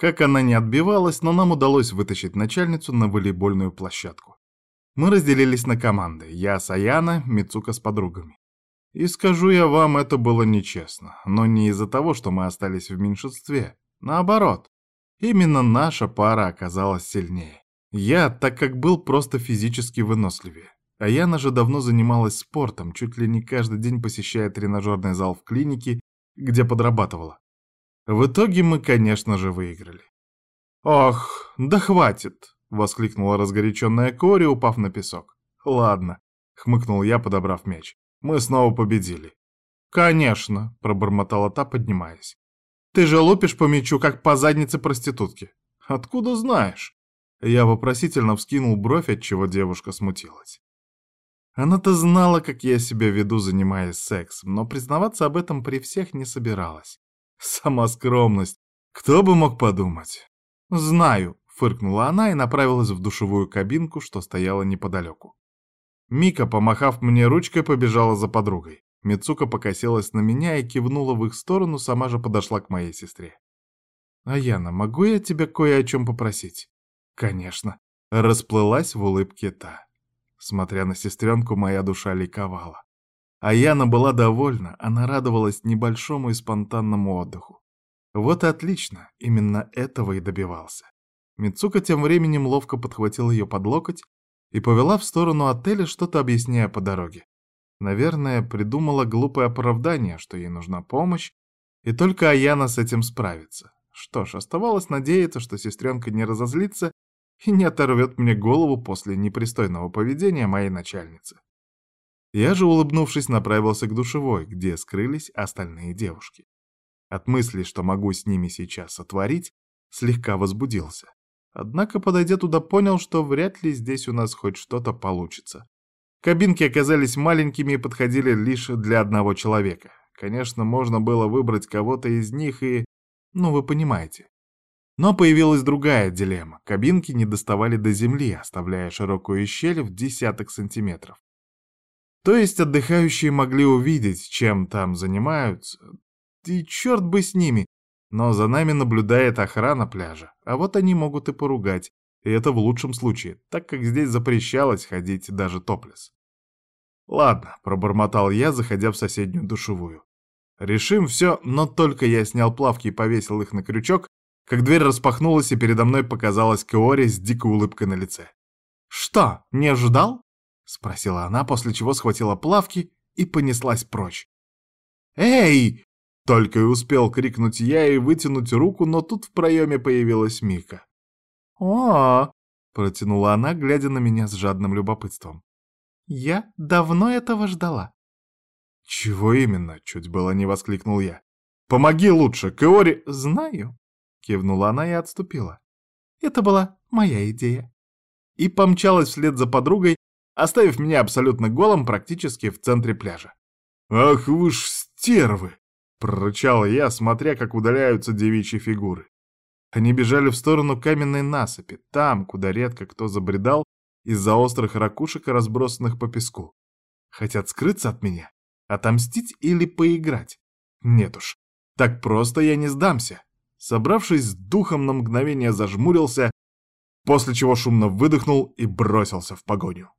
Как она не отбивалась, но нам удалось вытащить начальницу на волейбольную площадку. Мы разделились на команды. Я с Аяна, Мицука с подругами. И скажу я вам, это было нечестно. Но не из-за того, что мы остались в меньшинстве. Наоборот. Именно наша пара оказалась сильнее. Я, так как был просто физически выносливее. А Яна же давно занималась спортом, чуть ли не каждый день посещая тренажерный зал в клинике, где подрабатывала. В итоге мы, конечно же, выиграли. «Ох, да хватит!» — воскликнула разгоряченная Кори, упав на песок. «Ладно», — хмыкнул я, подобрав мяч. Мы снова победили. Конечно, пробормотала та, поднимаясь. Ты же лупишь по мячу, как по заднице проститутки. Откуда знаешь? Я вопросительно вскинул бровь, от чего девушка смутилась. Она-то знала, как я себя веду, занимаясь сексом, но признаваться об этом при всех не собиралась. Сама скромность. Кто бы мог подумать? Знаю, фыркнула она и направилась в душевую кабинку, что стояла неподалеку. Мика, помахав мне ручкой, побежала за подругой. Мицука покосилась на меня и кивнула в их сторону, сама же подошла к моей сестре. «Аяна, могу я тебя кое о чем попросить?» «Конечно». Расплылась в улыбке та. Смотря на сестренку, моя душа ликовала. Аяна была довольна, она радовалась небольшому и спонтанному отдыху. Вот и отлично, именно этого и добивался. Мицука тем временем ловко подхватил ее под локоть и повела в сторону отеля, что-то объясняя по дороге. Наверное, придумала глупое оправдание, что ей нужна помощь, и только Аяна с этим справится. Что ж, оставалось надеяться, что сестренка не разозлится и не оторвет мне голову после непристойного поведения моей начальницы. Я же, улыбнувшись, направился к душевой, где скрылись остальные девушки. От мысли, что могу с ними сейчас сотворить, слегка возбудился. Однако, подойдя туда, понял, что вряд ли здесь у нас хоть что-то получится. Кабинки оказались маленькими и подходили лишь для одного человека. Конечно, можно было выбрать кого-то из них и... Ну, вы понимаете. Но появилась другая дилемма. Кабинки не доставали до земли, оставляя широкую щель в десяток сантиметров. То есть отдыхающие могли увидеть, чем там занимаются. И черт бы с ними, но за нами наблюдает охрана пляжа, а вот они могут и поругать, и это в лучшем случае, так как здесь запрещалось ходить даже топлес. «Ладно», — пробормотал я, заходя в соседнюю душевую. «Решим все, но только я снял плавки и повесил их на крючок, как дверь распахнулась, и передо мной показалась Кеори с дикой улыбкой на лице. «Что, не ожидал?» — спросила она, после чего схватила плавки и понеслась прочь. «Эй!» Только и успел крикнуть я и вытянуть руку, но тут в проеме появилась Мика. «О!» — протянула она, глядя на меня с жадным любопытством. «Я давно этого ждала». «Чего именно?» — чуть было не воскликнул я. «Помоги лучше, Кеори...» «Знаю», — кивнула она и отступила. «Это была моя идея». И помчалась вслед за подругой, оставив меня абсолютно голым практически в центре пляжа. «Ах вы ж стервы!» Прорычал я, смотря, как удаляются девичьи фигуры. Они бежали в сторону каменной насыпи, там, куда редко кто забредал из-за острых ракушек, разбросанных по песку. Хотят скрыться от меня? Отомстить или поиграть? Нет уж, так просто я не сдамся. Собравшись с духом, на мгновение зажмурился, после чего шумно выдохнул и бросился в погоню.